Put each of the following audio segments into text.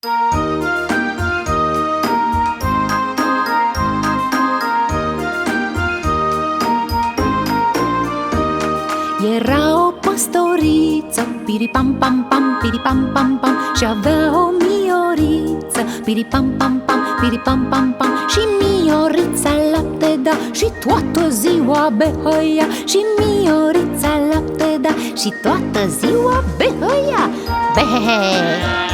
Era o păstoriță, piripam-pam-pam, piripam-pam-pam Și avea o mioriță, piripam-pam-pam, piripam-pam-pam Și miorița lapte da și toată ziua behăia. Și miorița lapte da și toată ziua behăia. Behehe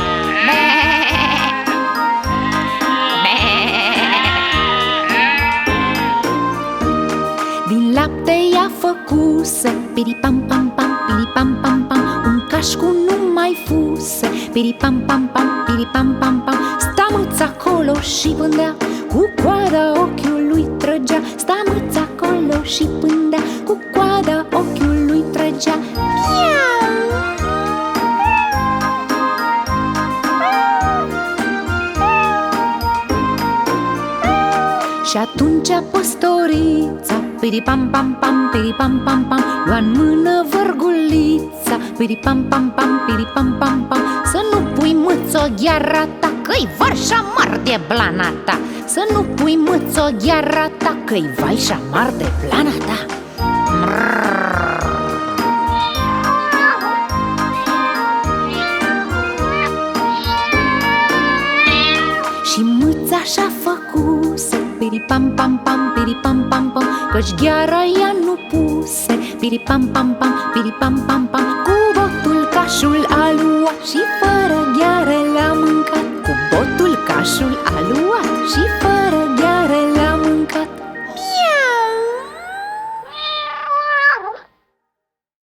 Din lapte ea făcuse. Piripam-pam-pam, piripam-pam-pam Un caș cu numai fuse. Piripam-pam-pam, piripam-pam-pam Sta mâț acolo și vândea Cu coada ochiului trăgea Sta mâț acolo și pândea. Cu coada ochiului trăgea. Miau! Și atunci păstorița Piripam-pam-pam, piripam-pam-pam lua în mână vărgulița Piripam-pam-pam, piripam-pam-pam Să nu pui mâț-o gheara ta Că-i var și șamar de blana ta. Să nu pui mâț-o gheara ta Că-i vai și șamar de blana ta. Și mâța așa făcuse piripam pam pam, piripam pam pam Căci gheara ea nu puse, piripam pam pam, piripam pam pam Cu botul cașul a luat și fără gheare l-a mâncat. Cu botul cașul a luat și fără